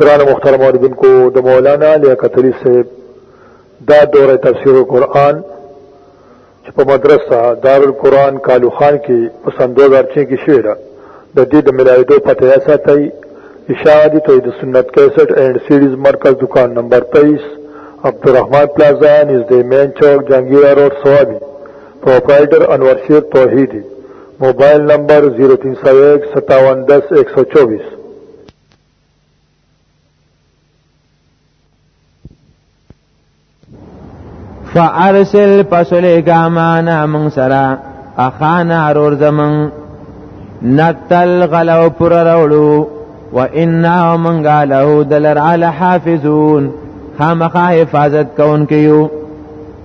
گران مختار موردن کو دا مولانا لیا قتلی سے دا دور تفسیر قرآن چې په مدرسه دارالقرآن کالو خان کې په سن 2006 کې شوې ده د دې د ملایدو پته یا ساتي اشاعتی توحید سنت 61 اینڈ سیریز مرکز دکان نمبر 23 عبدالرحمن پلازا نزد مین چوک جنگیرہ روڈ سوابی پروپرائٹر انور شیر توحیدی موبایل نمبر 03015710124 فارسل پسلی گامانا من سرا اخانا رور زمن نقتل غلو پر رولو و انا من غلو دلر علی حافظون خامخا حفاظت کون کیو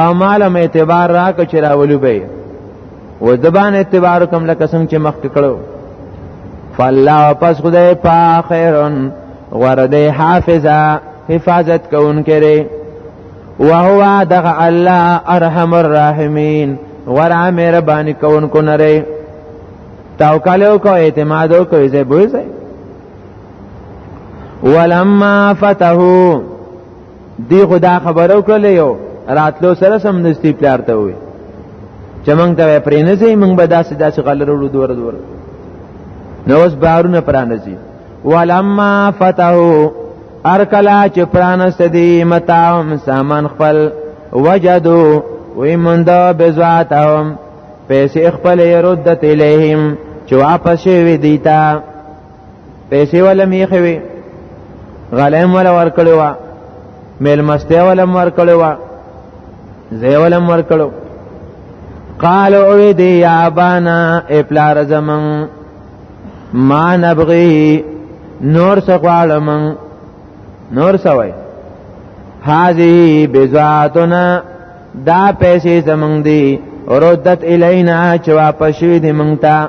او مال مې اعتبار را ک چې راولو به و د باندې اعتبار کوم لکه څنګه چې مخکې کړو فالله پس خدای په خیرن ورده حافظه حفاظت کون کرے وهو دغ الله ارحم الراحمین ورا میر باندې کون کو نره توکل او کو اعتماد او کو زه بوزه ولما فتحو دی خدا خبرو کړل یو راتلو سره سم نستی پلار ته وي چې مونږ ته پرې نه ځي مونږ به داسې داسې غلره وړو دور دور نو اوس بارونه پرانه ځي ولما فتحو ارکلا چې پرانست دي متاهم سامان خپل وجدو وی منده بزواتهم پیسې خپل ردت الیهم چې واپس شوی دیتا پیسې ولا میخه وي غلیم ولا ور کړو وا میل مسته ولا ور کړو وا زی ولا ور کړو قال او دی یا ابانا اپلار زمن ما نبغي نور سقوالم نور سوي هذه بزاتنا دا پیسې زمنګ دی ردت الینا چې واپس شوی دی مونږ ته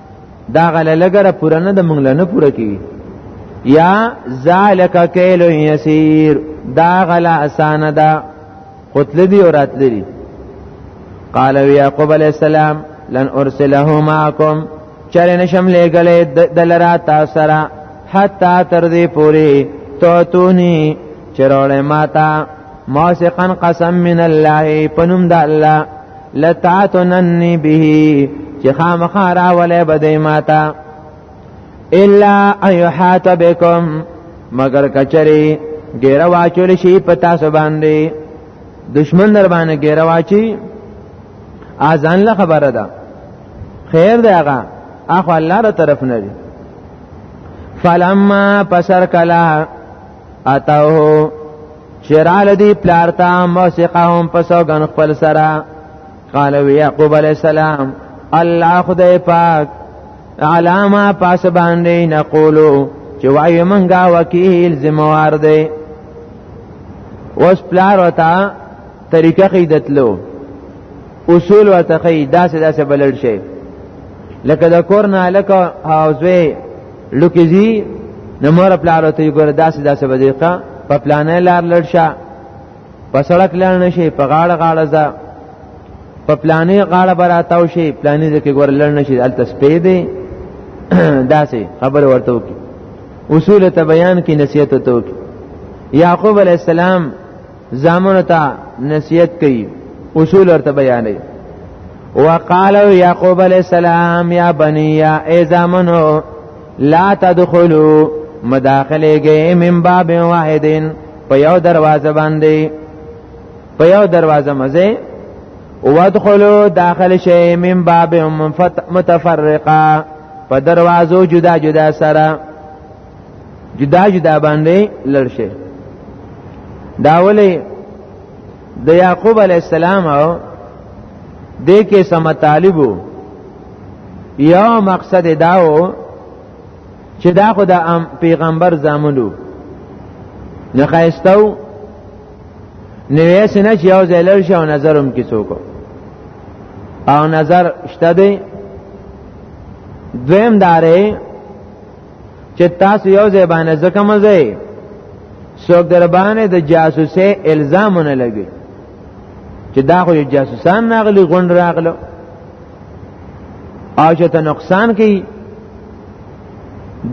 دا غله لګره پوره نه د مونږ نه پوره کیږي یا ذالک کیل یسیر دا غلا اسانه ده قتل دی او راتل دی قال یعقوب علیہ السلام لن ارسله معکم چرې نشم لګلې دلرا تاسو سره حتا تر دې پوری توتونی چرولې ماتا موثقا قسم من الله پنوم د الله لتعتننی به چې خامخا راولې بده ماتا الا ايحات بكم مگر کچري ګیر واچول شي پتا سو باندې دشمن در باندې ګیر واچي اذان له خبره ده خیر دی هغه اخو الله تر طرف نه دی فلما پسر کلا اتاو چرال دی پلار تا موسیقهم پسوګن خپل سره قال وی یعقوب علی السلام الله خدای پاک علامه پاس باندې نقولو چې وایو منګه وکیل ذمہوار دی اوس پلار وتا طریقه قیدتلو اصول وتا قید داسې داسې بلل شي لکه د کور نه لکه حوزوی لکه زی نو مور خپل علاته ګور داسې داسې بدیقه په پلانې لار لړ شه په سړک لړ نشي په غاړه غاړه ځه په پلانې غاړه براتاو شي پلانې ځکه ګور لړ نشي الته سپې دی داسې خبر ورته وکي اصول ته بیان کې نصیحت ته وکي یعقوب علی السلام زامن ته نصیحت کوي اصول ورته بیانوي وقالو یعقوب علیہ السلام یا بنی ای زامنو لا تدخلوا مداخله گئی من باب واحدین په یو دروازه باندې په یو دروازه مزه وادخلوا داخل شي من باب متفرقه په دروازو جدا جدا سره جدا جدا باندې لړ شي دا ولې د یعقوب علی السلام او د کې سم طالبو یا مقصد داو چې دا خو د پیغمبر زامنو نه خایستو نوې سینه چې یو ځای لړ شي او نظرم کې څوک او نظر شته دی دویم داره چې تاسو یو ځای باندې ځکه مزه څوک در باندې د جاسوسي الزامونه لګي چې دا خو جاسوسان ناغلی غون راغلو او چې ته نقصان کوي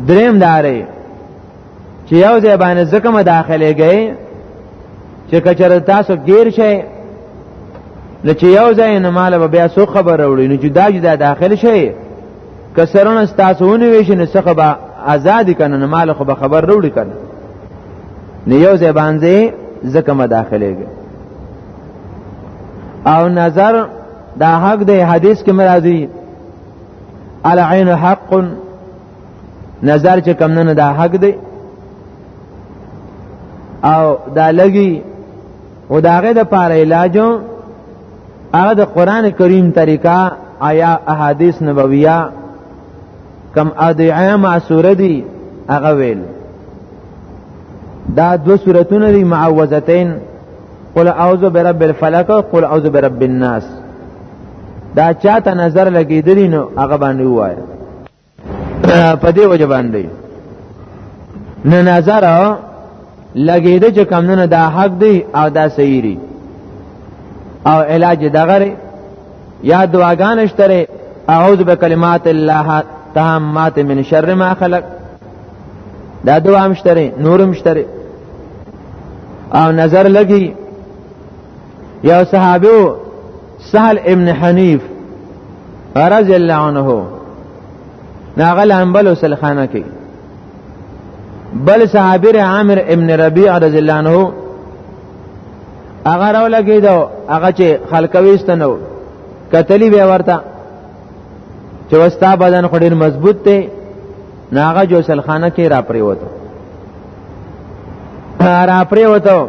دریم داري چې یو ځای باندې ځکه مداخله گئی چې کچره تاسو غیر شئ نو چې یو ځای نه مال به بیا سو خبر وروړي نو چې دا جدا داخل شي که سرونه ستاسو ونیوي شي نو څخه به ازادي کنه نو مال خو به خبر وروړي کنه نو یو ځای باندې ځکه ما داخليږي او نظر دا حق دی حدیث کې مرادي العين حق نظر چې کم نه دا حق دی او دا لګي او داغه د پاره علاجو هغه د قران کریم طریقه آیا احادیث نبویه کم ادعیه معصوره دی هغه ویل دا دو سورتونه دی معوذتین قل اعوذ برب الفلق قل اعوذ برب الناس دا چاته نظر لګیدلی نو هغه باندې وایي په دې وجه باندې نه نظر لګیده چې کم نه دا حق دی او دا صحیح دی او علاج دغه یا دعاګان شتره اعوذ بکلمات الله تامات من شر ما خلق دا دعا مشتره نور مشتره او نظر لګي یو صحابه سهل ابن حنیف رضی الله عنه ناغل انبل سلخانه کې بل صحابر عامر ابن ربیع رضی الله عنه هغه راو لګیدو هغه چې خلکويستنو کتلی به ورته چې وستا بدن خډیر مضبوط دی ناغه جو سلخانه کې را پریوتو را پریوتو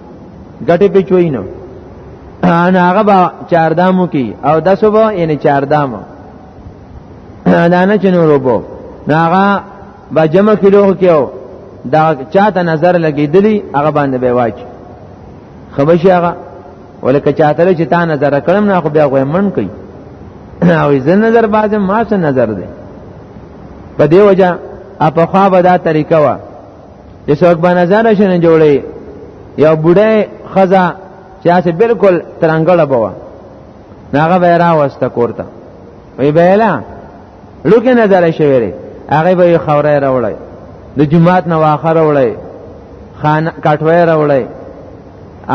ګټه په چوي نه ان هغه با چاردامو کی او داسو با یعنی چاردامو دانه چنورو بو ناغه با جمع کیلو کیو دا چاته نظر لګیدلی هغه باندې به واچ خبشي هغه ولکه چاته چې تا نظر کړم نه خو بیا غوې من کوي او زه نظر باز ما څه نظر دی په دی وجه اپخوا به دا طریقه وا د څوک باندې ځان شنه جوړي یو بډای خزا چې اسه بالکل ترنګړه بوا ناغه ویرا واسطه کوړه وی بیلا لوکه نظر شویری هغه به خوره راوړی د جمعات نه واخر راوړی خان کټوي راوړی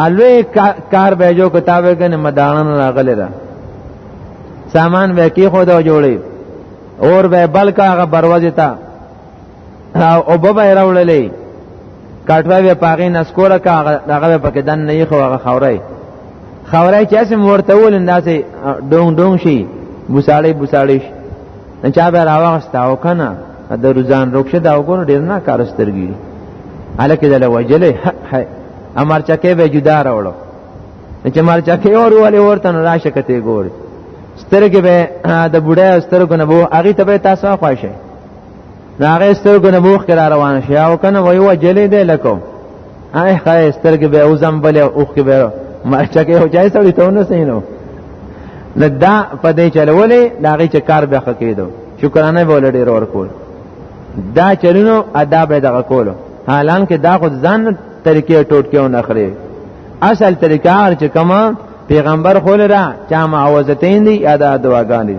الوی کار به جو کتابه کنه مدانن راغلی را سامان به کی خو دا جوړی اور به بلکه هغه بروازه تا او به به راوللې کټوي به پاغې نسکوره کا هغه پکې دن نه خو هغه خورای خورای چې سم ورته ول انداسې ډون ډون شي بوساړې بوساړې شي نو چا به راوغستا او کنه د روزان روکشه دا وګور ډیر نه کارسترګي الکه دل وجلې امر چکه به جدا راوړو چې مر چکه اور ولې ورته نه راشه کته ګور سترګې به د بډای سترګو نه بو هغه ته به تاسو خوښه راغې سترګو نه موخ کرا روان شي او کنه وای وجلې دی لکو آی خای سترګې به او زم بل او کې به مرچکه هو چای سړی ته نه سینو لدا په دې چلولې دا غي چې کار به خکېدو شکرانه به ولډې ور کول دا چلونو ادا به دغه کولو حالان کې دا خود ځان طریقې ټوټ کې ونه خري اصل طریقه چې کما پیغمبر خول را چا معوذتین دی ادا دعاګان دی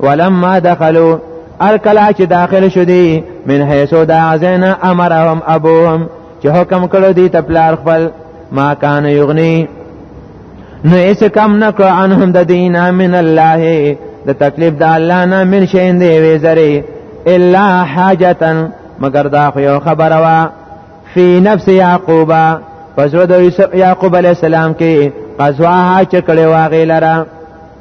ولما دخلوا الکلا چې داخل شو دي من حيثو دا عزینا امرهم ابوهم چې حکم کړو دي ته پلار خپل ما کان یغنی نو ایس کم نکو عنهم د دینا من الله د تکلیف د الله نه من شین دی وی زری الا حاجتا مگر دا خو یو خبره وا فی نفس یعقوب پس ود یعقوب علی السلام کې قزواها چکړې واغې لره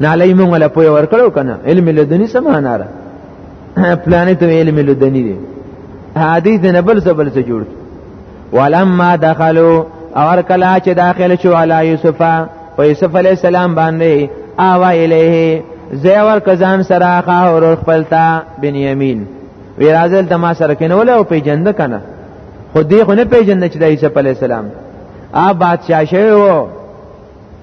نه علی مونږ له پوی ورکړو کنه علم لدنی سمانه را پلانې ته علم لدنی دی حدیث نه بل څه بل څه جوړ ولما دخلوا اور کلا چې داخل شو علی یوسف او یوسف علی السلام باندې آوا الیه زیور کزان سره خا اور خپلتا بنیامین وی رازل ته ما سره کینول او پیجند کنه خو دې خو نه پیجند چې د یوسف علی السلام آ بادشاہ شوی وو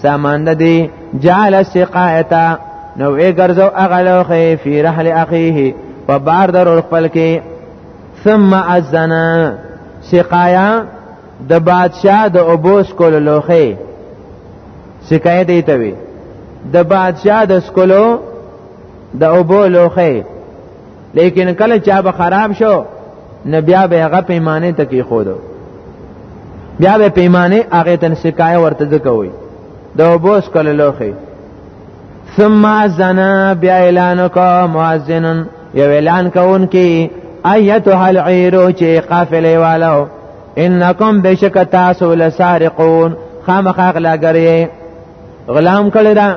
سامان دی جعل السقایتا نو ای ګرځو هغه لوخه فی رحل اخیه په بار درو خپل کې ثم اذن سقایا د بادشاہ د ابوس کول لوخه سقایا دی ته وی د بادشاہ د سکولو د ابو لوخه لیکن کله چا به خراب شو نو بیا به هغه پیمانه ته کې خودو بیا به پیمانه هغه تن سکای ورته ځکوي د بوس کله لوخي ثم ازنا بیا اعلان کو مؤذن یو اعلان کون کی ایتها العیر چې قافله والو انکم بشک تاسو لسارقون خامخ غلاګری غلام کړی دا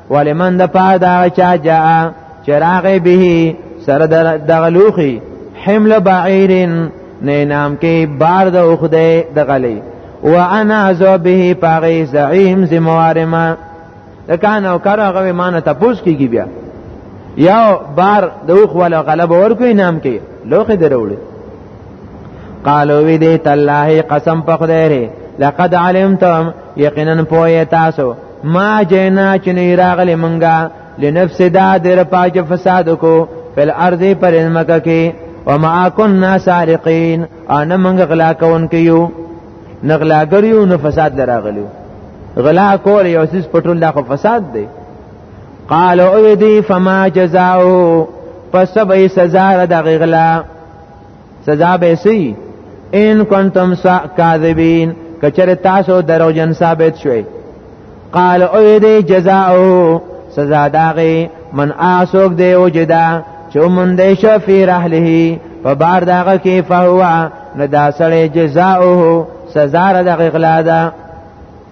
ولمن د پاره دا چا جاء چراغ به سره د غلوخي حمل بعیرن نه نام کې بار د اوخده د غلې وانا ذو به پاره زعیم زموارما کان او کار هغه معنی تپوس کیږي بیا یو بار د اوخ ولا غلب ورکوي نام کې لوخه دروړي قالو وی دی تالله قسم په خدای لقد علمتم یقینا پوهه تاسو ما جنا چې نه راغلی منګه لنفس دا در پاج فساد کو فل ارض پر مکه کې وما كنا سارقين انا منګه غلا کون کیو نغلا ګریو نو فساد لراغلیو غلا کول یو سیس پټول دا خو فساد دی قال او دی فما جزاؤ پس به سزا را د غلا سزا به سي ان کنتم کاذبین کچره تاسو درو جن ثابت شوي قال او دې جزاء سزا داغي من اسوک دی او جدا چې مونږ دې شو فی رحله په بار داغه کې فهوا نو دا سړی جزاؤه سزا را د غلا ده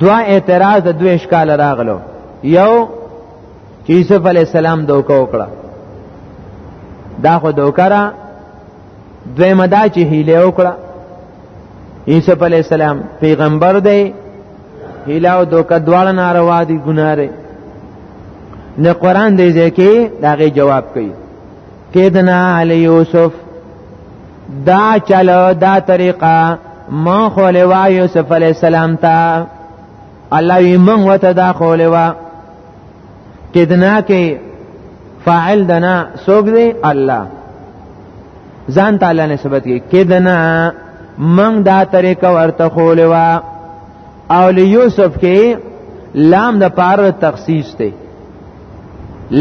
دوا اعتراض د دوه اشکال راغلو یو چې یوسف علی السلام دوکه وکړه دا خو دوکه را دوی مدا چې هیله وکړه یوسف علی السلام پیغمبر دی هیله او دوکه دواړه ناروا دي ګناره نه قران دې ځکه دا غي جواب کوي کیدنا علی یوسف دا چلو دا طریقه ما خولوا یوسف علی السلام تا الله وی من وته دا خولوا کیدنا کې فاعل دنا سوګ دی الله ځان تعالی نسبت کې کیدنا من دا طریقه ورته خولوا او لیوسف کې لام د پاره تخصیص دی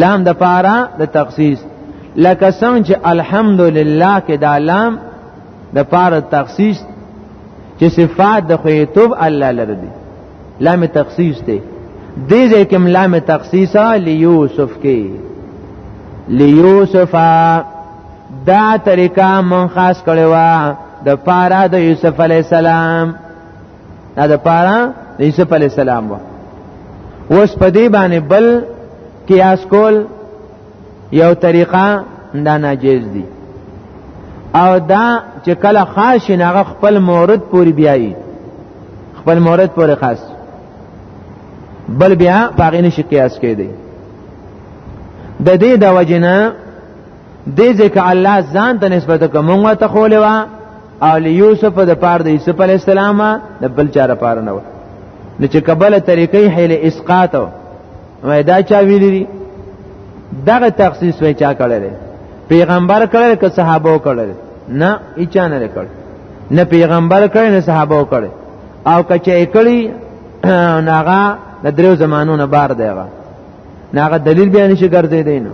لام د پاره د تخصیص لکه څنګه چې الحمدلله کې دا لام د پاره تخصیص چې صفات د خویتوب الله لره دي لام تخصیص دی دې ځکه لام تخصیص لیوسف کې لیوسف دا طریقه من خاص کړو د پاره د یوسف علی السلام دا د پاره د یوسف علی السلام و اوس په دې باندې بل قیاس کول یو طریقه دا ناجیز دی او دا چې کله خاص نه خپل مورد پوری بیایي خپل مورد پوری خاص بل بیا پاغې نشي قیاس کېدی د دې د وجنه دې ځکه الله ځان ته نسبت کوم موږ ته خولې وا او یوسف د پاره د یوسف علی السلام د بل چاره پاره نه و نو چې کبل طریقې حیل اسقاط وای دا چا ویل دي دغه تخصیص وای چا کړل پیغمبر کړل که صحابه کړل نه اچا نه کړل نه پیغمبر کړل نه صحابه کړل او کچې کړی ناغه د دریو زمانونو بار دیغه ناغه دلیل بیان شي ګرځې دینو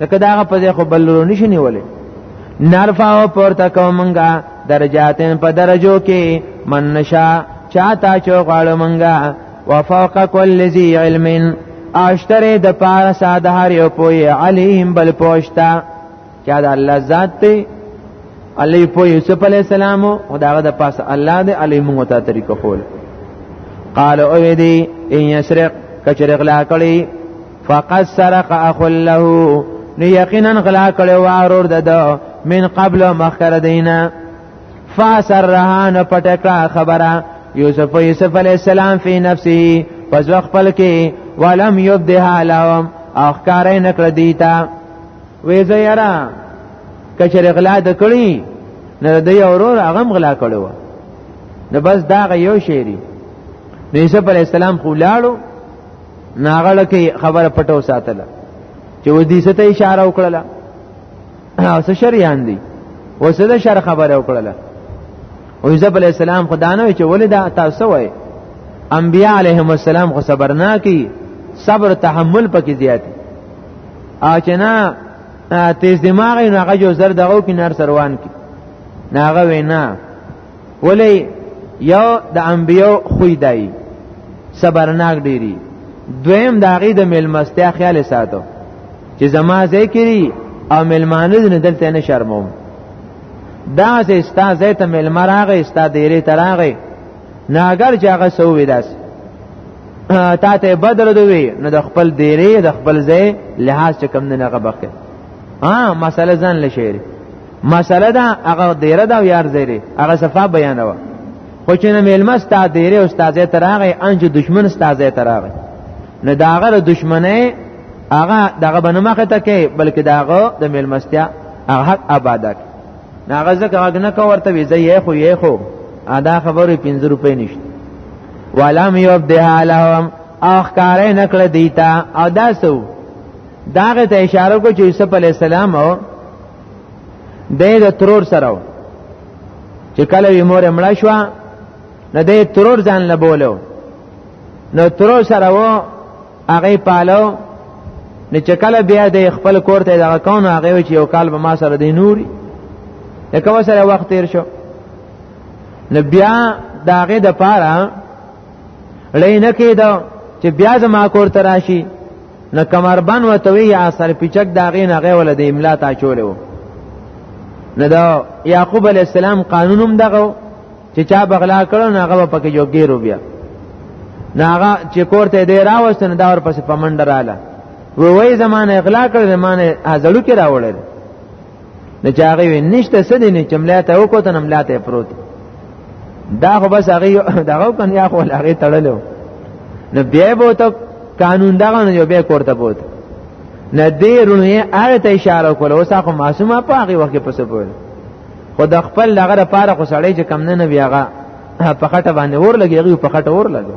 لکه دا په ځای خو بل رونی شنی ولې نرفع پورته کومنګا درجاتن په درجو کې من نشا چاته چو غواړو منګا وفوق كل ذي علم اشتره د پار ساده هر یو پوی علیم بل پوښتا چا د الله ذات ته علی په یوسف علی السلام او داغه د پاس الله دی علی موږ ته طریقه خول قال او دی ان یسرق کچرغلا کړي فقد سرق اخ له نو یقینا غلا کړو وارور دده من قبل مخکره دینه فاسرها نو پټکړه خبره یوسف یوسف علی السلام فی نفسه پس خپل کې ولم یبدها لهم اخکار نه کړ دیتا وې زیرا کچره غلا د کړی نه د اورور هغه غلا کړو نو بس دا یو شعری نو عیسی پر اسلام خو لاړو ناغړه کې خبره پټو ساتله چې ودی ست اشاره وکړه او څه شریان دي وسله شر خبره وکړه او یوسف علی السلام خدانه چې ولدا تاسو وای انبیاء علیهم السلام خو صبر نه کی صبر تحمل پکې زیات اچنا تیز دماغ نه هغه جو زر دغه کې نر سروان کی ناغه وینا ولی یو د انبیو خوې دی صبرناک ډیری دویم د هغې د میلمستیا خیال ساتو چې زما ځای کړي او میلمانه نه دلته نه شرموم دا چې ستا ځای ته میلمه راغی ستا دیرې ته راغی نه اګر چې هغه څه ووي داسې تا ته بدل دوی نو د خپل دیرې د خپل ځای لحاظ چې کم نه هغه بخې ها مسله ځان لشيري مسله دا هغه دیره دا یار زیره هغه صفه بیانوه خو چې نه میلمه ستا دیره او ستا زی تراغه انج دشمن ستا زی تراغه نه داغه د دشمنه هغه دغه بنمخه ته کې بلکې داغه د میلمستیا هغه حق آباده کې هغه ځکه هغه نه کورته وی زی یې خو یې خو ادا خبرې 50 روپۍ نشته ولم یبدها لهم اخ کارې نکړه دیتا او داسو داغه ته اشاره کو چې یوسف علی السلام او دی د ترور سره و چې کله وی مور مړه شو نه دی ترور ځان له بولو نو ترور سره و هغه پالو نه چې کله بیا د خپل کور ته دغه کون هغه چې یو کال به ما سره دی نوري لکه سره وخت تیر شو نو بیا داغه د پاره لینه کېدو چې بیا زما کور ته راشي نه کمربند وته وی یا سر پیچک دا غین هغه ول د املا تا چولو نه دا یعقوب علی السلام قانونم دغه چې چا بغلا کړو نه هغه پکې جوګیرو بیا نه هغه چې کوړته دی راوست نه دا ور پس پمنډراله وای زمانه اغلا کړ زمانه هزړو کې راوړل نه چاغي وي نشته سدي نه چملا ته وکړو ته نملا ته پروت دا خو بس هغه دغه کنیا خو هغه تړلو نه بیا به ته قانون دغه نه به کوړته بوت نه دې رونه هغه ته اشاره کول اوس هغه معصومه په هغه وخت پس پول خو د خپل لغه لپاره خو سړی چې کم نه نه بیاغه په خټه باندې ور لګي هغه په خټه ور لګي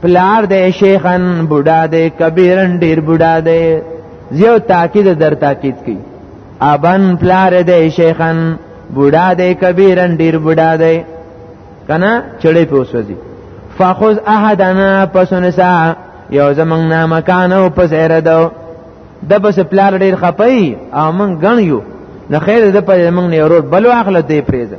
پلار دې شیخن بوډا دې کبیرن ډیر بوډا دې زیو تاکید در تاکید کی ابن پلار دې شیخن بوډا دې کبیرن ډیر بوډا دې کنا چړې په وسوځي فخذ احدنا پسنسا یو زمنګ نامه کانو پس اردو د بس پلار ډیر خپي او من غن یو نه خیر د په من نه ورور بل واخله دې پریزه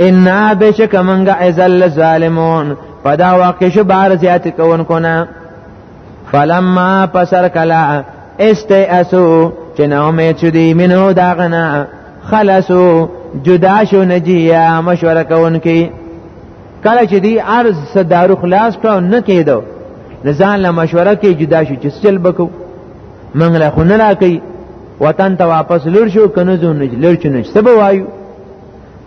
ان بشک منګه ازل ظالمون پدا واقع شو بار زیات کون کونه فلما پسر کلا استیاسو چې نو می چې دی منو داغنا خلاصو جدا شو نجیا مشوره کون کی کله چې دی ارز صدارو خلاص کړو نه کېدو ځان له مشوره کې جدا شو چې سل بکو منګ له خو نه راکې وطن ته واپس لور شو کنه زو نج لور چو نج سبا وایو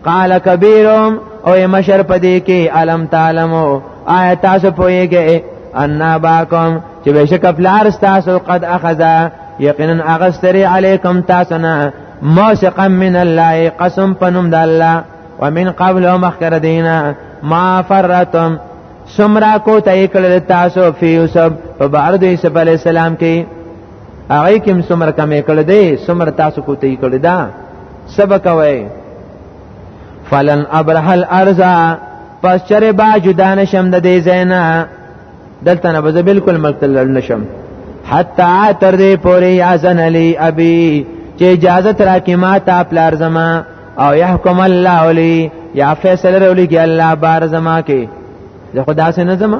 قال کبیرهم او مشر پدې کې علم تعلمو آیا تاسو پوهیږئ ان باکم چې بشک پلار تاسو قد اخذا یقینا اغستری علیکم تاسو نه موثقا من الله قسم پنوم د الله ومن قبل مخکر دینا ما فرتم سمرا کو تای کړل تاسو فی یوسف په بار د یوسف علی السلام کې هغه کوم سمر کمې کړې دي سمر تاسو کوته یې کړې ده سبق وای فلن ابرح الارض پس چرې با جدا نشم د دې زینا دلته نه بز بالکل مقتل لړ نشم حتا تر دې پورې اذن علی ابي چې اجازه ترا کې ما ته پلار زما او يحكم الله علي یا فیصله وروړي کې الله بار زما کې زه خدا سه نه زما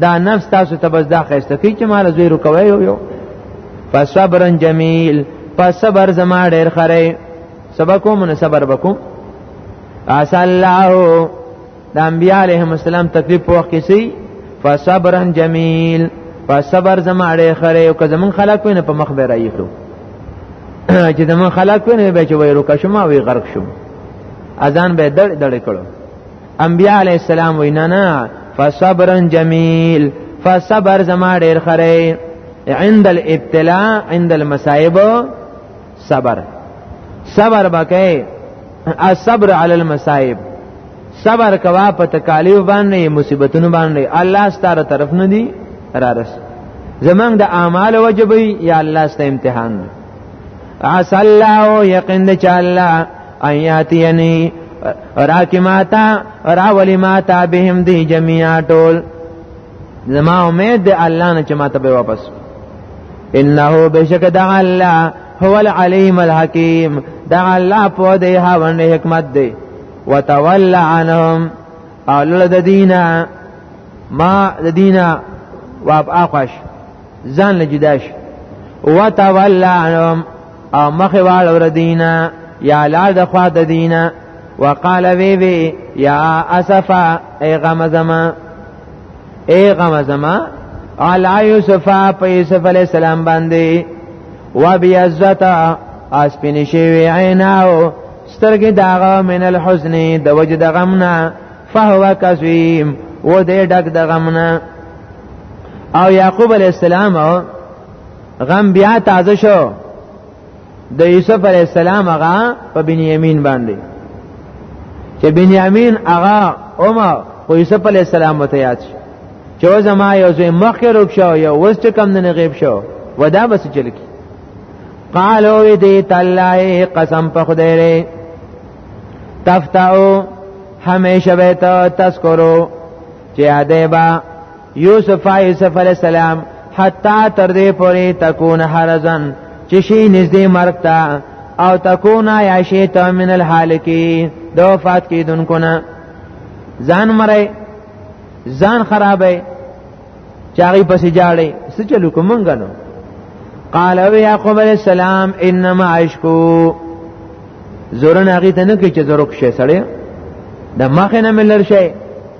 دا نفس تاسو ته بس دا خسته کی چې مال زوی رکوي یو یو فصبر جمیل پس صبر زما ډیر خره سبکو من صبر بکم اس الله د انبیاء علیهم السلام تکلیف په وخت کې سي فصبر جمیل پس صبر زما ډیر خره او که زمون خلق وینه په مخ به رايخلو چې زمون خلق وینه به چې وای رکه شما وی غرق شم اذان به دړ دړ کړو انبیاء علی السلام وینا نه فصبر جمیل فصبر زما ډیر خره عند الابتلاء عند المصائب صبر صبر بکې الصبر علی المصائب صبر کوا په تکالیف باندې مصیبتونو باندې الله ستاره طرف نه دی را رس زمنګ د اعمال وجبي یا الله ست امتحان عسى الله يقين چې الله ایاتینی راکی ماتا راولی ماتا بهم دی جميعا ټول زما امید دی الله نه چې ماته به واپس انه بشک د الله هو العلیم الحکیم د الله په دې هاوند حکمت دی وتولى عنهم او لړ د دینه ما د دینه واب اقش ځان له جداش وتولى عنهم او مخه واړ ور دینا یا لا د خوا د دینا وقال وی وی یا اسفا ای غم زما ای غم زما علی یوسف په یوسف علی السلام باندې و بیزتا اس پنی شوی عیناو سترګې داغه من الحزن د وجد غمنا فهو کظیم و دې ډک د غمنا او یعقوب علی السلام غم بیا تازه شو د یوسف علی السلام هغه په بنیامین باندې چې بنیامین هغه عمر خو یوسف علی السلام وته یاد شو چې زما یو ځای مخکې روک شو یو وست کم نه غیب شو ودا بس چل کی قالو وی دی تعالی قسم په خدای لري تفتاو همیشه به تاسو تذکرو چې اده با یوسف یوسف علی السلام حتا تر دې پورې تکون حرزن چې شي نږدې مرګ ته او تکون یا شي ته من الحالکی د وفات کیدونکو نه ځان مړی ځان خرابې چاغي پسې جاړې څه چلو کومنګ نو قال او یعقوب علیہ السلام انما عشقو زورن هغه ته نه کې چې زورک شي سړی د مخه نه ملر شي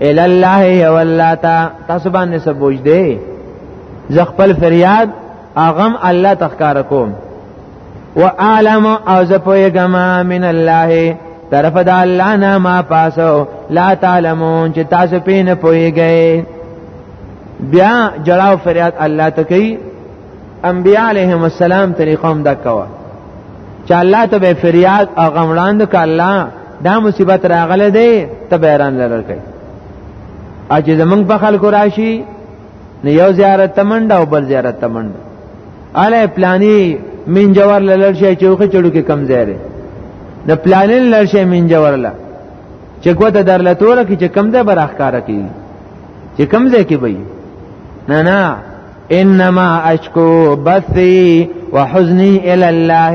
ال الله یو الله تا تاسو باندې سبوج دی ز خپل فریاد اغم الله تخکار کوم واعلم او ز پویګم من الله طرف د الله نه ما پاسو لا تعلمون چې تاسو پین پویګئ بیا جړاو فریاد الله ته کوي انبیاء علیهم السلام طریقوم دکوا چې الله ته به فریاد او غمړاند ک الله دا مصیبت راغله دی ته بیران لرل کوي اج زمنګ په خلکو راشي نه یو زیارت تمنډ او بل زیارت تمنډ اله پلانی من جوار لړ شي چوخه چړو کې کم زیاره د پلانین لړ شي من جوار لا چې کوته درله تور کې چې کم ده براخ کار کوي چې کم ځای کې وي نه نه انما اشکو بثي وحزني الى الله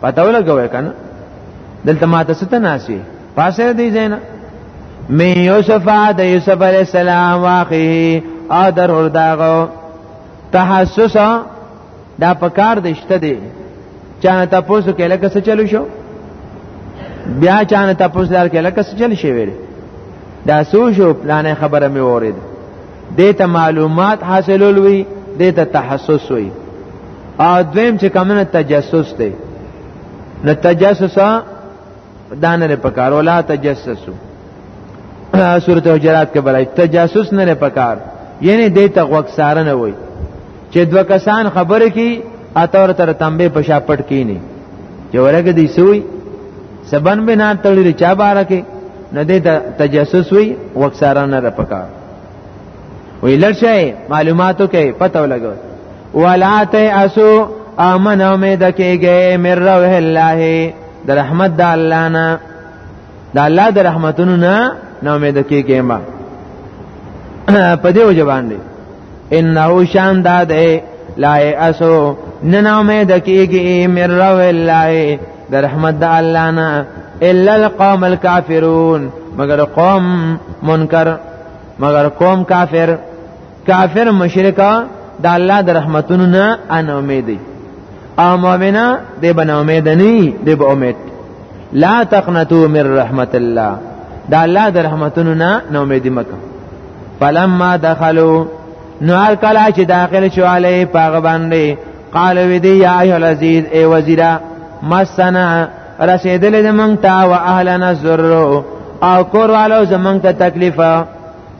پته ولګوي کنه دلته ماته ستنه ناشي پاسه دی زینا می یوسف د یوسف علی السلام واخی او درور داغو تحسس دا پکار دشته دی چانه تاسو کې لکه څه چلو شو بیا چانه تاسو دار کې لکه څه چل شي ویل دا سوشو پلانې خبره مې وریده دیتا معلومات حاصلول وی دیتا تحسس وی او دویم چې کمنه تجسس دی نو تجسس دانه لري پکار ولا تجسسو سورته حجرات کې برای تجسس نه لري پکار یعنی دې ته غوښاره نه وای چې دوه کسان خبره کی اتور تر تنبه په شاپټ کینی چې ورګه دی سوی سبن به نه تړلی چا بارکه نه دې تجسس وی غوښاره نه لري پکار وی لرشه معلوماتو کې پته ولګو ولا تاسو امن امید کېږي مر روح الله د رحمت د الله نه د الله د رحمتونو نه نو امید کېږي ما په دې وجه باندې انه شان داده لا اسو نن امید کېږي مر روح الله د رحمت د الله نه الا القوم الكافرون مگر قوم منکر مگر قوم کافر کافر مشرکا د الله د رحمتونو نه ان امید او مؤمنا د بن امید نه د به امید لا تقنطوا من رحمت الله د الله د رحمتونو نه امید مکه فلما دخلوا نو هر کله چې داخل شو علی پاغه باندې قال وی دی یا ایه العزیز ای وزیرا مسنا رسیدل د مونږ ته او اهلنا زر او کور والو زمونږ ته تکلیف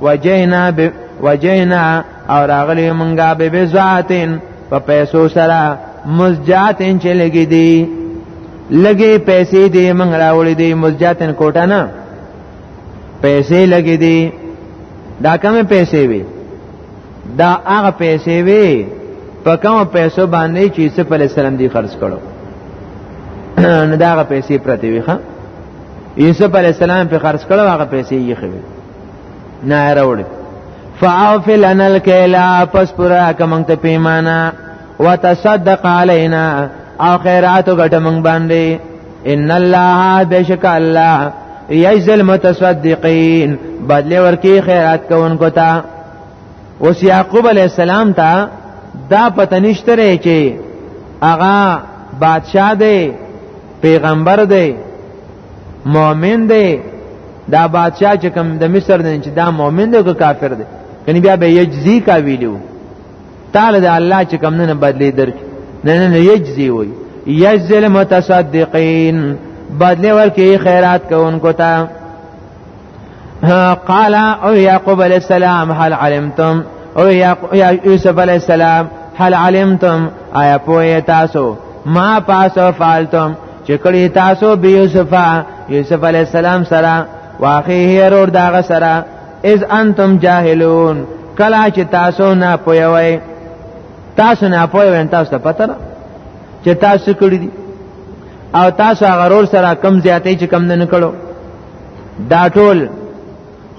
وجینا ب وجینا او راغلی مونږه به بزاتین په پیسو سره مزجاتین چې لګی دی لګي پیسې دې منګ راوړې دې مزجاتن کوټه نه پیسې لګې دي دا کومه پیسې وي دا هغه پیسې وي په کوم پیسو باندې چې عیسی علی السلام دی خرج کړو نو دا هغه پیسې پرته وي ښا عیسی علی السلام په خرج کړو هغه پیسې یې خوي نه راوړي فاعف لنا الكيل پس پورا کمنګ ته پیمانه وتصدق علينا او خیراتو ګټه مونږ باندې ان الله بشک الله یجزی المتصدقین بدلی ورکی خیرات کوونکو ته اوس یعقوب علی السلام ته دا پته نشته چې هغه بادشاہ دی پیغمبر دی مؤمن دی دا بادشاہ چې کوم د مصر نه چې دا مؤمن دی که کافر دی کني بیا به یجزی کا ویلو تعالی د الله چې کم نه بدلی درک نه نه یجزی وي یجزی المتصدقین بدلی ورکی خیرات کوونکو ته قال او یعقوب علیہ السلام هل علمتم او یوسف علیہ السلام هل علمتم آیا پوهه تاسو ما پاسو فعلتم چې کړي تاسو به یوسف یوسف علی السلام سره واخی هرور داغه سره اذ انتم جاهلون کلا چې تاسو نه پویوي تاسو نه پویوي تاسو ته پته ده چې تاسو کړی دي او تاسو غرور سره کم زیاتې چې کم نه کړو دا ټول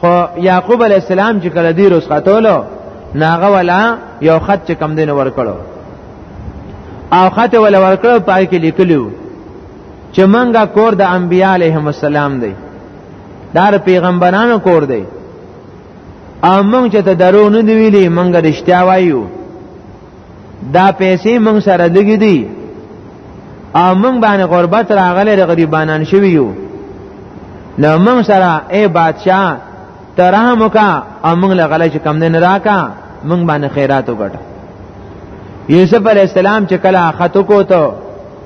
خو یعقوب علی السلام چې کله دی روز خاتولو ناغه ولا یو خط چې کم دین ور کړو او خط ولا ور کړو پای کې لیکلو چې منګه کور د انبیاء علیهم السلام دی دا پیغمبرانو کور دی او مونږ چې ته درو نه دی ویلي مونږ رښتیا وایو دا پیسې مونږ سره لګې دي او مونږ باندې غربت راغلی د غریبانان شوي یو نو مونږ سره ای بادشاه ته رحم وکړه او مونږ له غله چې کم دین راکا مونږ باندې خیرات وکړه یوسف علی السلام چې کله خط وکړو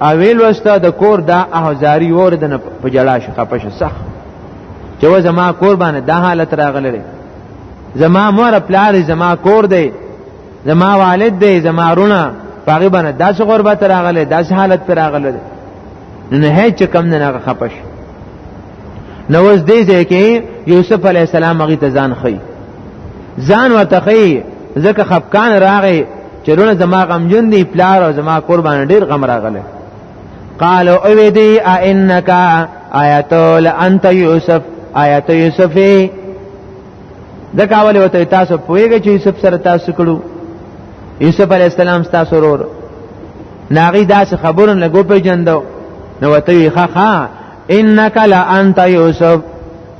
اویل وستا د کور دا احزاری ور د په جړا شو خپش سخ چې و زما کور باندې دا حالت راغلی زما مور پلار زما کور دی زما والد دی زما رونه پاغي باندې داس غربت راغلی داس حالت پر راغلی نه هیڅ کم نه خپش نو اوس دې ځکه یوسف علی السلام هغه ته ځان خي ځان ورته خي ځکه خفقان راغی چرونه زما غم جون دی پلار او زما قربان ډیر غم راغله قالو او دی انک آیت انت یوسف آیت یوسف دکا ولی وته تاسو پویږئ چې یوسف سره تاسو کړو یوسف علی السلام تاسو ورور ناغي داس خبرن لګو په جندو نو وته وی خا خا انک لا انت یوسف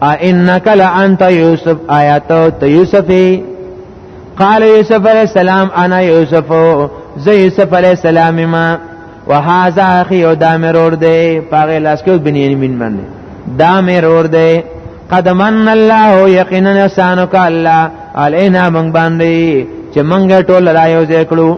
ا انک لا انت یوسف آیت یوسفی قال یوسف علیہ السلام انا یوسف زه یوسف علیہ السلام ما وهذا اخي او دا مرور دی پاغه لاس کې بنیامین باندې دا مرور دی قد من الله یقینا احسان وک الله علینا من باندې چې منګه ټول را یو ځکړو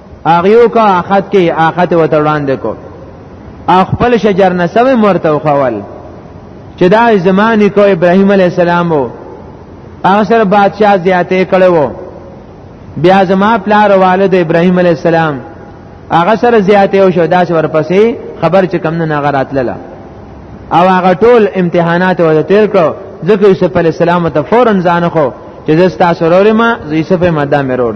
اغیو کا اخت کې اخت وته وړاندې کو خپل شجر نسب مرته خوول چې دا زمانی کو ابراهیم علی السلام وو هغه سره بادشاہ زیاته کړو بیا زما پلار والد ابراهیم علی السلام هغه سره زیاته او شو داس ورپسې خبر چې کم نه غرات لاله او هغه ټول امتحانات و تیر کړو ځکه یوسف علی السلام ته فورن ځان خو چې زستا سرور ما یوسف ماده مرور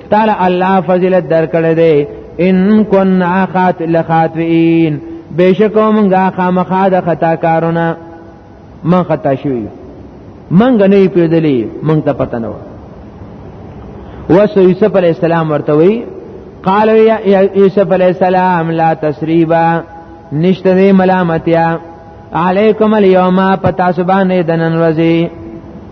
تعالی الله فضیلت درکړی دی ان كنا خات لخاطئين بشکو مونږه خامخا د خطا کارونه من خطا شوی مونږ نه پیدلی مونږ ته پته نه و وس یوسف علی السلام ورته وی قال یا یوسف علی السلام لا تسریبا نشته ملامتیا علیکم اليوم پتا سبحانه دنن ورځي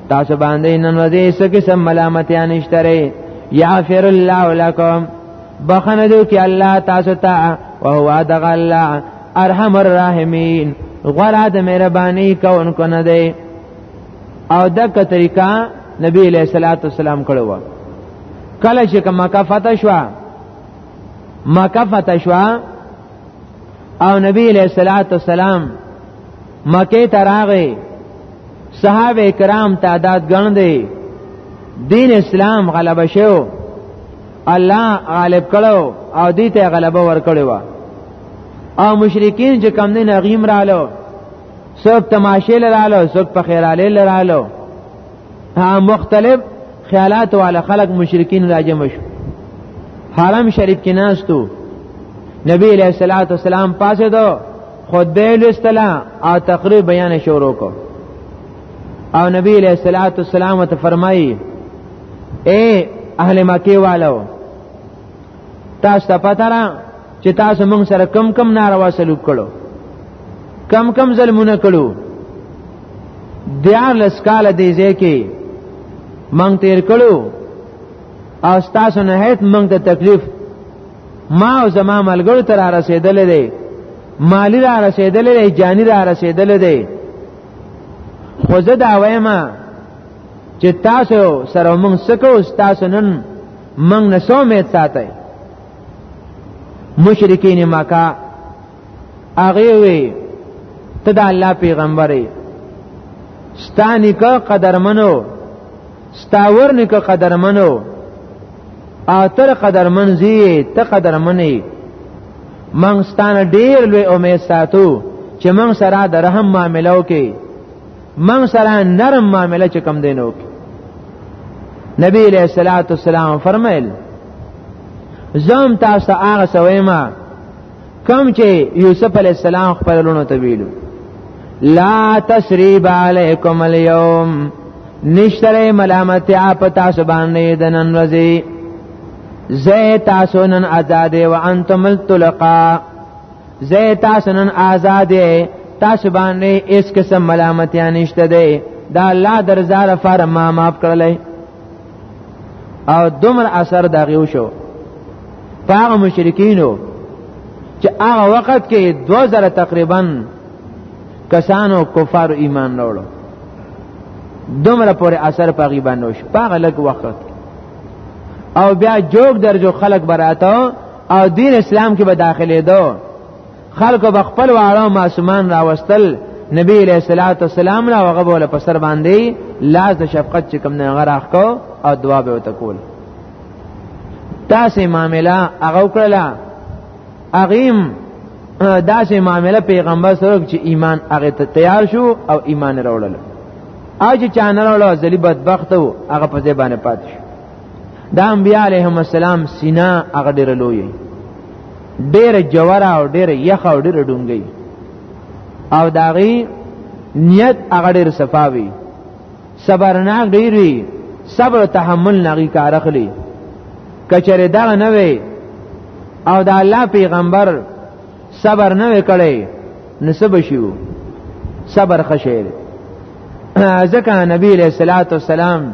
تاسو باندې نن ورځې څه قسم ملامتیا نشته یغفر الله لكم بخنه دې کې الله تاسو ته او هو ادغ الله ارحم الراحمین غره د مهرباني کوونکو نه دی او دغه طریقہ نبی علیہ الصلوۃ والسلام کړو کله چې مکه فتح شو مکه فتح شو او نبی علیہ الصلوۃ والسلام مکه ته راغی صحابه کرام تعداد ګڼدي دین اسلام غلبه شو الله غالب کړو او دې ته غلبه ورکړي وا او مشرکین چې کم نه غیم رالو څوک تماشې لرالو څوک په خیراله لرالو ها مختلف خیالات والا خلق مشرکین راجم شو حرم شریف کې ناستو نبی علیہ الصلوۃ والسلام پاسه دو خطبه لستلا او تقریر بیان شروع کو او نبی علیہ الصلوۃ والسلام ته فرمایي اے اهل مکه والو تاسو ته پته را چې تاسو موږ سره کم کم ناروا سلوک کړو کم کم ظلمونه کړو دیار لسکال دی ځکه مونږ تیر کړو او تاسو نه هیڅ مونږ ته تکلیف ما او زما ملګرو تر رسیدل دی مالی را رسیدل دی جانی را رسیدل دی خو زه دا وایم چې تاسو سره مونږ سکو تاسو نن موږ نه سو امید ساتي مشرکین مکه هغه وی ته د الله پیغمبرې ستانی که قدرمنو ستاور نه که قدرمنو او تر قدرمن زی ته قدرمنې منګ ستانه ډیر لوی امید ساتو چې منګ سره د رحم معاملو کې من سره نرم معامله چې کم دینو نبی علیہ الصلوۃ والسلام فرمایل زم تاسو هغه سویما کم چې یوسف علی السلام خپل لونو ته ویلو لا تسریب علیکم اليوم نشتره ملامت اپ تاسو باندې د نن ورځې زه تاسو نن آزاد و انتم الطلقا زه تاسو نن آزاد تاسو باندې هیڅ قسم ملامتیا نشته دی دا الله درزا لپاره ما معاف کړلې او دومره اثر دغیو شو پاغه مشرکینو چې هغه وخت کې 2000 تقریبا کسانو کفار ایمان راوړو دومره پورې اثر پاغي باندې وشو پاغه لګ وخت او بیا جوګ درجو خلق براته او دین اسلام کې به داخلي دو خلکو به خپل واړه معصومان راوستل نبی علیہ الصلوۃ والسلام را وغه بوله په سر باندې لاس د شفقت چې کوم نه غراخ کو او دعا به وتکول تاسو معاملہ هغه کړلا اغیم داسې معاملې پیغمبر سره چې ایمان هغه ته تیار شو او ایمان راوړل اج چا نه راوړل ځلی بدبخت وو هغه په ځای باندې پات شو د انبیاء علیهم السلام سینا هغه ډېر لوی ډېر جوړه او ډېر یخ او ډېر ډونګي او داغي نیت هغه ډېر صفاوي صبرناک ډېر وي صبر او تحمل نغي کار اخلي کچره دا نه وي او د الله پیغمبر صبر نه وکړي نسب شيو صبر خشه ځکه نبی له صلوات والسلام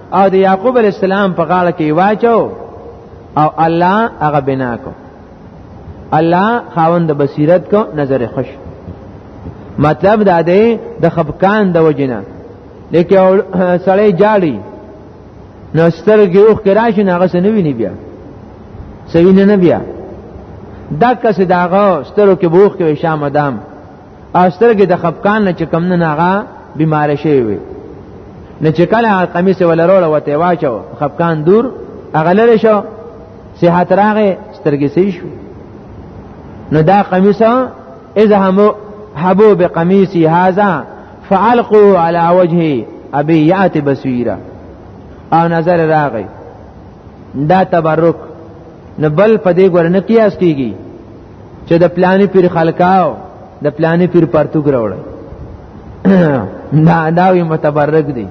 او د یعقوب علی السلام په غاړه کې واچو او الله هغه بنا کو الله خاوند بصیرت کو نظر خوش مطلب دا دی د خفقان د وجنه لکه سړی جاړي نو سترګې اوخ کې راشي نه غس نه ویني بیا سوینه نه بیا دا کس داغه سترو کې بوخ کې شامدام او سترګې د خفقان نه چې کم نه ناغه بیمار شي وي نه چې کله قمیص ولروړ وته واچو خفقان دور اغلل شو صحت راغې سترګې سي شو نو دا قمیص اذا هم حبو بقمیصي هذا فعلقوه على وجهه ابي ياتي بصيرا او نظر راغې دا تبرک نو بل په دې ګورنه قیاس کیږي چې د پلانې پیر خلکاو د پلانې پیر پرتوګ راوړل دا دا وی متبرک دي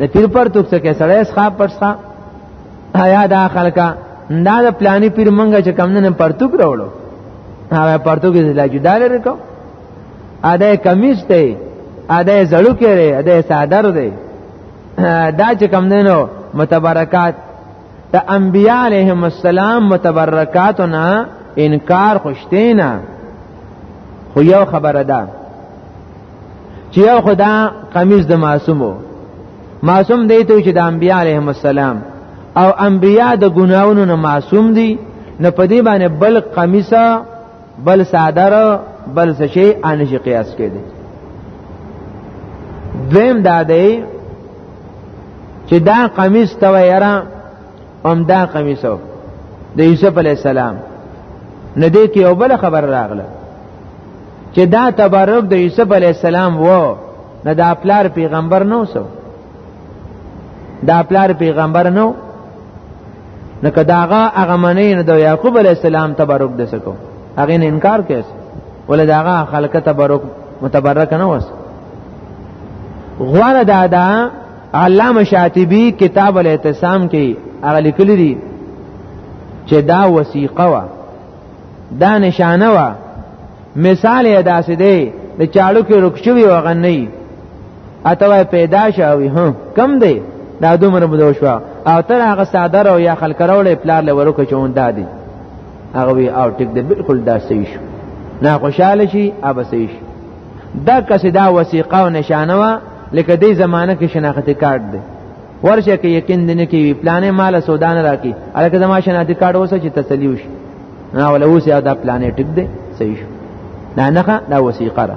د پیر پرتوګ څخه سړی ښا پرسا آیا دا خلکا دا د پلانې پیر منګه چې کم نه پرتوګ راوړل هغه پرتوګ دې لا جدا لري کو اده کمیس دی اده زړو کې دی اده صادر دی دا چې کم نه نو متبرکات د انبیاء علیهم السلام متبرکاتنا انکار خوشتینا خو یو خبره ده چې یو خدا قمیص د معصومو معصوم دی ته چې د انبیاء علیهم السلام او انبیاء د ګناونو نه معصوم دي نه پدی باندې بل قمیصه بل صادر بل څه شي ان شي قیاس کې دي دویم دا دی چې دا قمیص ته ویرا ام دا قمیصو د یوسف علی السلام نه دی کې یو بل خبر راغله چې دا تبرک د یوسف علی السلام وو نه دا پلار پیغمبر نو سو دا پلار پیغمبر نو نو کداغه هغه منی نه د یعقوب علی السلام تبرک د سکو هغه نه انکار کړي ول داغه خلق تبرک متبرک نه وس غوړه دادا علامه شاطبی کتاب الاعتصام کې هغه لیکلی دی چې دا وسیقه وا دا نشانه وا مثال یې داسې دی د چاړو کې رکشوي وغنی اته وای پیدا شوی ها کم دی دا دومره مو شو او تر هغه صادره او یا خلک راولې پلار له ورکه چون دادی هغه وی او ټیک دی بالکل دا صحیح شو نه خوشاله شي اب صحیح شي دا کس دا وثیقه او نشانه وا لکه دې زمانہ کې شناختی کارت دی ورشه کې یقین دنه کې وی پلانې مال سودان راکی الکه زما شناختی کارت اوسه چې تسلی وشي نه ولا اوسه دا پلانې ټیک دی صحیح شو نه نه دا وثیقه را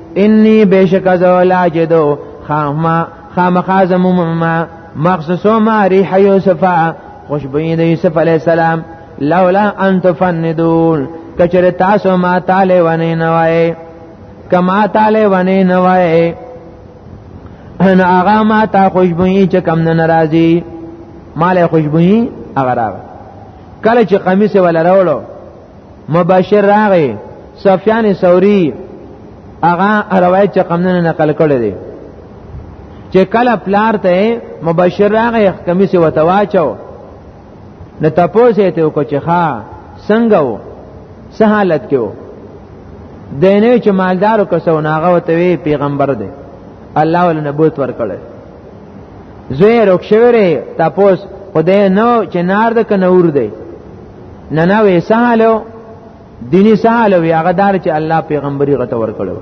انی بشک زولا جدو خامخا خامخا زموما مخصوصو ما ریح یوسف خوشبوئی د یوسف علی السلام لولا ان تفندون کچر تاسو ما تعالی ونی نوای کما تعالی ونی نوای ان هغه ما تا خوشبوئی چې کم نه ناراضي مال خوشبوئی هغه راغ کله چې قمیص ولا راولو مبشر راغی سفیان ثوری هغه روایت چې قمنه نقل کړی دی چې کله پلار ته مبشر راغی کمیسه وتواچو نو تاسو ته وکړه چې ښا څنګه وو څه حالت کې وو دینه چې مالدارو کسو ناغه وتوی پیغمبر دی الله ول نبوت ورکړي زوی رخ شوی تاسو خدای نو چې نار د کنور دی نه نه وې سالو دیني سالو وی هغه دار چې الله پیغمبري غته ور کړو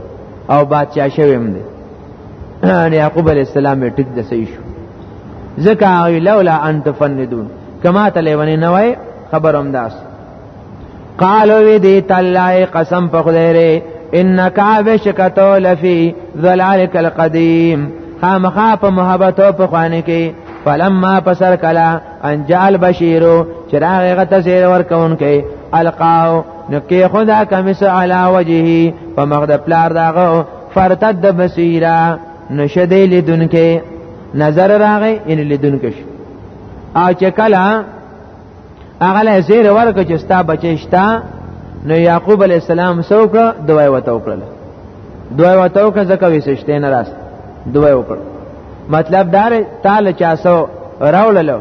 او بادشاہ شویم دی ان یعقوب علی السلام یې ټیک د صحیح شو ځکه لولا ان تفندون کما ته لیونی نه وای خبروم داس قالو وی دی تعالی قسم په خدای ری انک بشکتو لفی ذلالک القدیم خامخا په محبت او په خوانه کې فلما پسر کلا ان جعل بشیرو چراغ غته زیر ور کون کئ القاو نو کې خدا کمس علا وجهه په مغد پلار داغه فرتد بصیرا نشد لیدونکې نظر راغې ان لیدونکې شو او چې کله هغه له زیر ورک چې ستا بچی شتا نو یعقوب علی السلام سوک دوی وته وکړه دوی وته وکړه ځکه وسشته نه راست دوی وکړه مطلب دار تعالی چا سو راوللو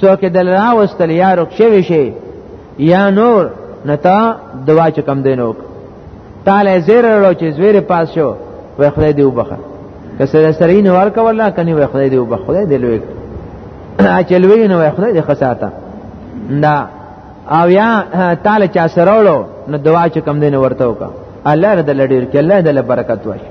سو کې دل را وستل یا رک شوی شي یا نور نتا دوا چې کم دینوک تعالی زیر ورو چې زویر پاس شو وای خدای دی وبخه که سره سره نه ورک ولا کني وای خدای دی وبخه خدای دی لوی اچلوی نه وای خدای دی خساته دا او یا تعالی چا سره ورو نو دوا چې کم دین ورته وکا الله رد لډیر کې الله دې برکت واشي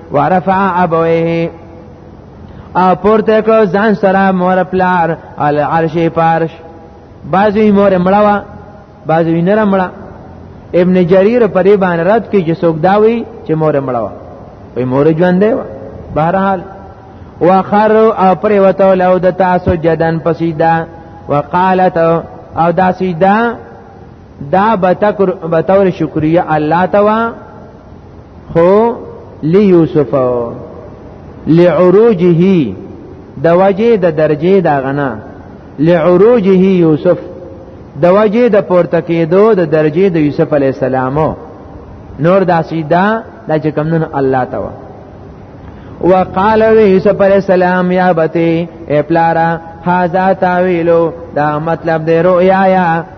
ورفع ابويه او پورته کړو ځان سره مور پلار ال عرش پارش بعضی مور مړوا بعضی نه مړه ابن جریر په دې باندې رد کې چې څوک داوي چې مور مړوا وي مور ژوند دی بهرحال وخر او پر وته لو د تاسو جدن پسیدا وقالت او دا سیدا دا بطور شکریه الله توا خو لیوسف لعروجه د وجه د درجه دا غنا لعروجه یوسف د وجه د پورته کېدو د درجه د یوسف علی السلام نور دا سیدا د چې کمنن الله تا وقال یوسف علی السلام یا بتی اپلارا هاذا تاویلو دا مطلب د رؤیا یا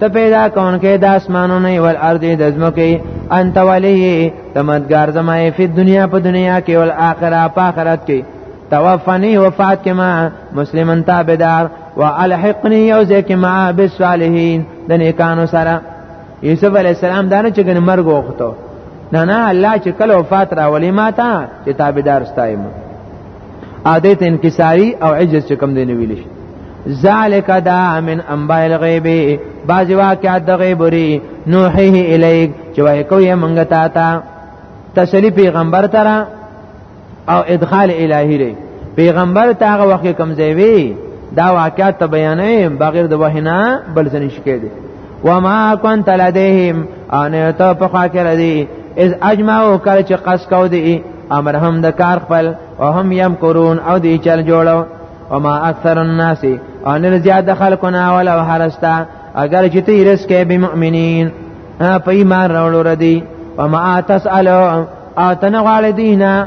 ته پیدا کونکې د اسمانونو او الارض د زمکه انت ولیه تمدګار زمای په دنیا په دنیا کې او آخرت په آخرت کې توفنی وفات کما مسلمان تابعدار والحقنی یو ځکه ما بالصالحین د نیکانو سره یوسف علی السلام دا نه چې ګن مرګ وخته نه نه الله چې کله وفات راولې ما ته چې تابعدار ستایم عادت انکساری او عجز چې کم دی نه ویل شي ذالک دا من انباء الغیب باز واقعات د غیب ری نوحه الیک چې وای کوی مونږ تا تا تسلی پیغمبر ترا او ادخال الهی ری پیغمبر تا هغه وخت کم ځای وی دا واقعات ته بیانې بغیر د وحینا بل ځنی شکې دي وما كنت لديهم ان ته په خوا کې ردي اذ اجمعوا کله چې قص کو دي امر هم د کار خپل او هم يم قرون او دي چل جوړو وما اکثر الناس ان زیاد خلقنا ولو حرستا اگر چې تی رزق به مؤمنین په ایمان راوړو ردي وما تسالو او تنغوال دینا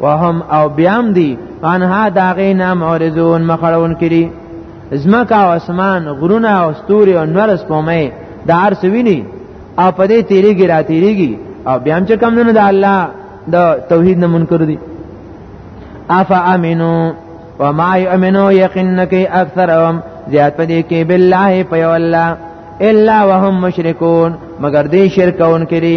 وهم او بیام دی انها داغه نام اورزون مخړون کړي زمکا او اسمان غرونه او ستوري او نور سپومې د هر سویني او په دې تیریږي را تیریږي او بیا هم چې کم نه د الله د توحید نه منکر دي افا امنو وما یؤمنو یقینا کی اکثرهم زیات پدې کې بالله په الله الا وهم مشرکون مگر دې شرکون کړي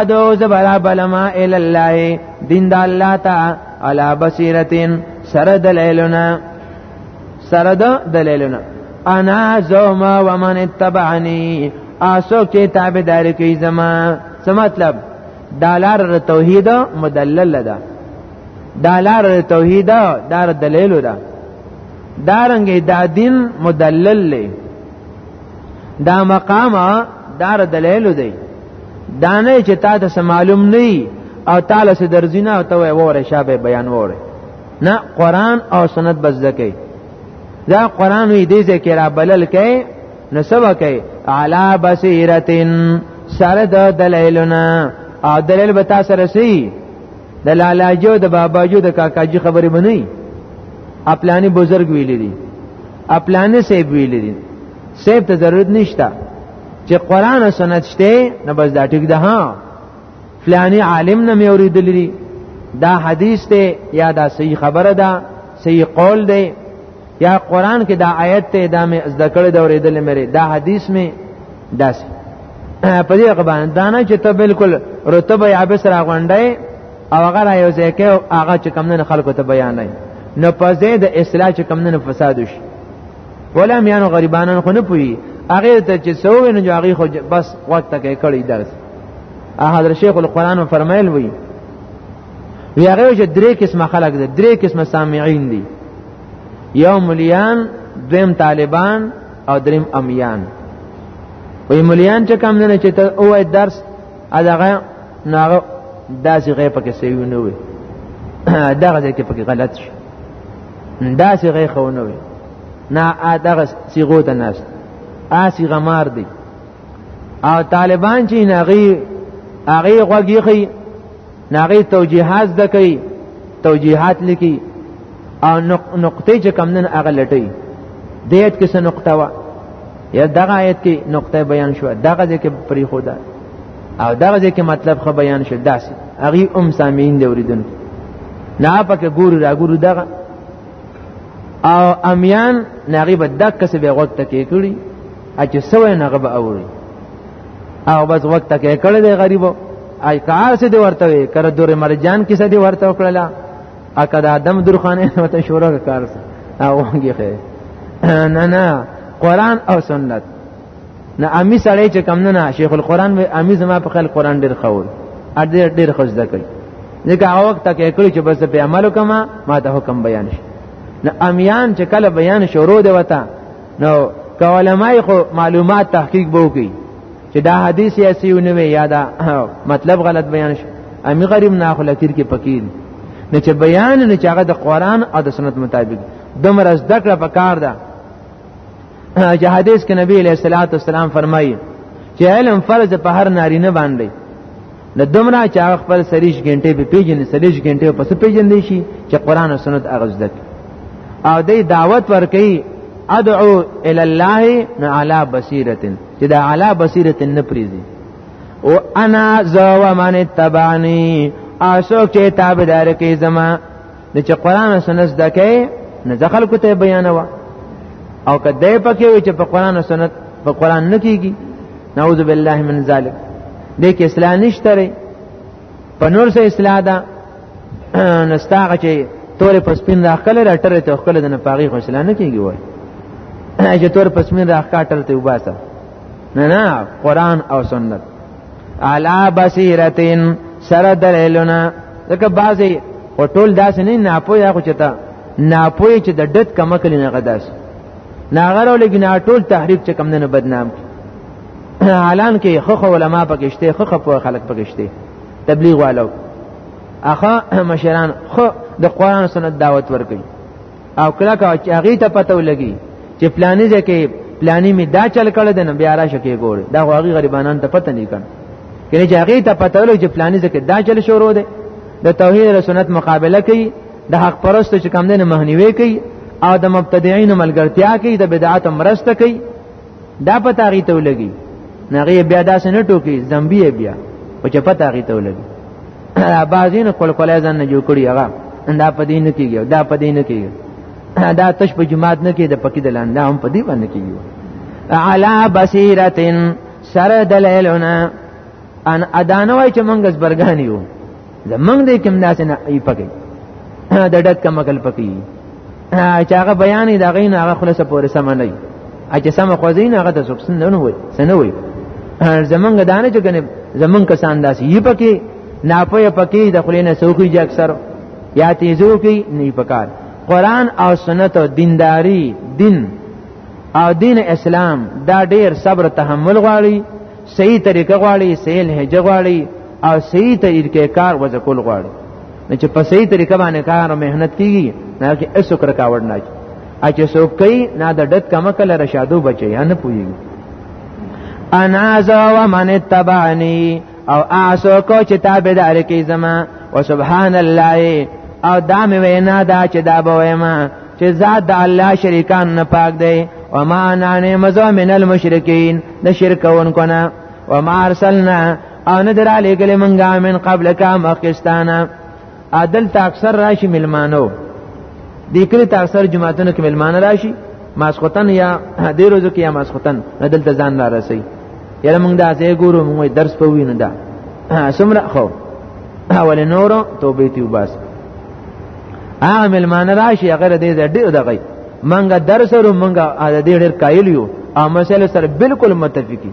ادو زبرا بلما ال الله دین د الله تا علا بصیرتین سره دلیلنا سره د دلیلنا انا زوما ومن اتبعنی اسو کې تابعدار کوي زما څه مطلب دالار توحید مدلل ده دالار توحید دار دلیل ده دارنګ دا دین مدلل له دا مقام دار دلیل دی دانه چې تا ته معلوم نه او تعالی سي درځینه او ته وره شابه بیان وره نه قران او سنت بس ځکه دا قران وی دې ځکه را بلل کئ نو سبا کئ علا بصیرتن سره د دلایلونه او دلیل به تاسو رسي د لالاجو د باباجو د کاکاجي خبرې بنئ خپلانی بزرګ ویل دي خپلانی سیب ویل دي سیب ته ضرورت نشته چې قران او سنت شته نه بس دا ټیک ده ها فلانی عالم نه مې اوریدلې دا حدیث ته یا دا صحیح خبره ده صحیح قول دی یا قران کې دا آیت ته دا مې زده کړې دا اوریدلې مې دا حدیث مې داس په دې غبان دا نه چې ته بالکل رتبه یا به سره غونډه او هغه را یو ځای کې هغه چې کم نه خلکو ته بیان نه نو په زید اصلاح چې کم نه فساد وشي ولا میانو غریبانو خو نه پوي هغه ته چې سو نه جو هغه خو بس وخت تکې کړی درس حضرت شیخ القرآن فرمایل وی وی هغه چې درې قسمه خلق دي درې قسمه سامعين دي یو مليان دویم طالبان او دریم امیان وی مليان چې کم نه چې ته اوه درس اداغه ناغه داسې غې پکې سیو نه وي دغه ځکه پکې غلط شي داسې غې خو نه وي نه اداغه سیغو ته ناس آسی غمار دی او طالبان چې ناغي هغه غوږی خي ناغي توجیهات د کوي توجیهات لکی او نقطې چې کم نن هغه لټي د ایت کې څه نقطه وا یا دغه ایت کې نقطه بیان شو دغه ځکه پری خدا او دغه ځکه مطلب خو بیان شو داسې هغه ام سامعين دی اوریدونکو نه پکې ګورو را ګورو دغه او امیان ناغي به دک څه به وخت کې کړی اچ سوې نه غب اوري او بس وخت کې کړه دې غریبو اي کار څه دی ورته وي کړه دور مرجان کې څه دی ورته وکړه اکه د ادم درخانه وته شروع کار څه او هغه نه نه قران او سنت نه امی سړی چې کم نه نه شیخ القران وی امی زما په خل قران ډیر خول ا ډیر ډیر خوش ذکر ځکه هغه وخت کې کړی چې بس په عمل وکما ما ته حکم بیان شي نه امیان چې کله بیان شروع دی وته نو کولمای خو معلومات تحقیق بو کی چې دا حدیث یا سیونه وی یا دا مطلب غلط بیان شو امی غریب نه خو لکیر کې پکیل نه چې بیان نه چې هغه د قران او د سنت مطابق دمر از دکړه پکار ده چې حدیث کې نبی علیہ الصلوۃ والسلام فرمایي چې علم فرض په هر نارینه باندې نه دمرا چې هغه خپل سریش غنټه په پیجن سریش غنټه په څه پیجن دی شي چې قران او سنت هغه زده او دې دعوت ورکړي ادعو الى الله على بصيره چې دا على بصيره نه پریزي او انا زو من تبعني اسو کې تابعدار کې زما د چې قران او سنت زده کوي نه د خلکو ته بیانوه او که دی پکې وي چې په قران او سنت په قران نه کیږي نعوذ بالله من ذلک دې کې اصلاح نشته لري په نور څه اصلاح ده نستاغه چې تور پسپین راخله راټره ته خپل د نه پاغي خو اصلاح نه کیږي وای چې تور پسپین راخاټل ته وباسه نه نه قران او سنت علا بصیرتین سره دلیلونه ځکه بعضی او ټول داسې نه ناپوی هغه چتا ناپوی چې د ډت کم کلی نه غداس ناغره لګی نه ټول تحریک چې کم نه بدنام کی اعلان کې خخ علما پکشته خخ په خلک پکشته تبلیغ والو اخا مشران خو د قران سنت دعوت ورکړي او کله کا چې هغه ته پته ولګي چې پلانې ځکه پلانې می دا چل کړه د نبی را شکه ګور دا غوغي غریبانان ته پته نه کړ کله چې هغه ته پته ولګي چې پلانې ځکه دا چل شروع ده د توحید او سنت مقابله کوي د حق پرستو چې کم دینه مهنیوي کوي او د مبتدعين ملګرتیا کوي د بدعات مرسته کوي دا په تاغي ته ولګي نغه بیا داسې نه ټوکی زمبي بیا او چې په تاغي ته ولګي بعضین خپل کولای ځان نه جوړ کړی هغه دا په دین کېږي دا په دین کېږي دا تش په جماعت نه کې د پکې د لاندې هم په دې باندې کېږي علا بصیرتن سره دلیلونه ان ادانوي چې مونږ زبرګان یو زمنګ دې کوم داسې نه ای پکې د ډک کمکل پکې چې هغه بیان دی هغه نه هغه خلاصه پورې سم نه وي چې سم خوځین هغه د سکسن نه وي سن وي زمنګ دانه چې کنه زمنګ کسان داسې ای پکې ناپوهه پکې د خلینو سوخي جګ سره یا تیزو کې نه پکار قران او سنت او دینداری دین او دین اسلام دا ډیر صبر تحمل غواړي صحیح طریقه غواړي صحیح لهجه غواړي او صحیح طریقې کار وځ کول غواړي چې په صحیح طریقه باندې کار او مهنت کیږي نه کې اسو کر کاوړ نه اچې سو کوي نه د ډت کم کله رشادو بچي نه پوي انا ذا ومن تبعني او اسو کو چې تابعدار کی زما وسبحان الله او دا مې وینا دا چې دا به ویما چې ذات د الله شریکان نه پاک دی و ما انا نعمذو من المشرکین د شرکونکو نه و ما ارسلنا او نه در علی کلی منګا من قبل کا مخکستانه عدل تا اکثر راشي ملمانو دې کلی تا اکثر جماعتونو کې ملمان راشي ماسختن یا دې روزو کې یا ماسختن عدل ته ځان را رسي یره موږ دا ځای ګورو موږ درس په وینو دا سمره خو اول نورو توبې تی وباس هغه ملمان راشي غیر دې ډېر دغی منګه درس ورو منګه دې ډېر قائل یو او مسله سره بالکل متفقی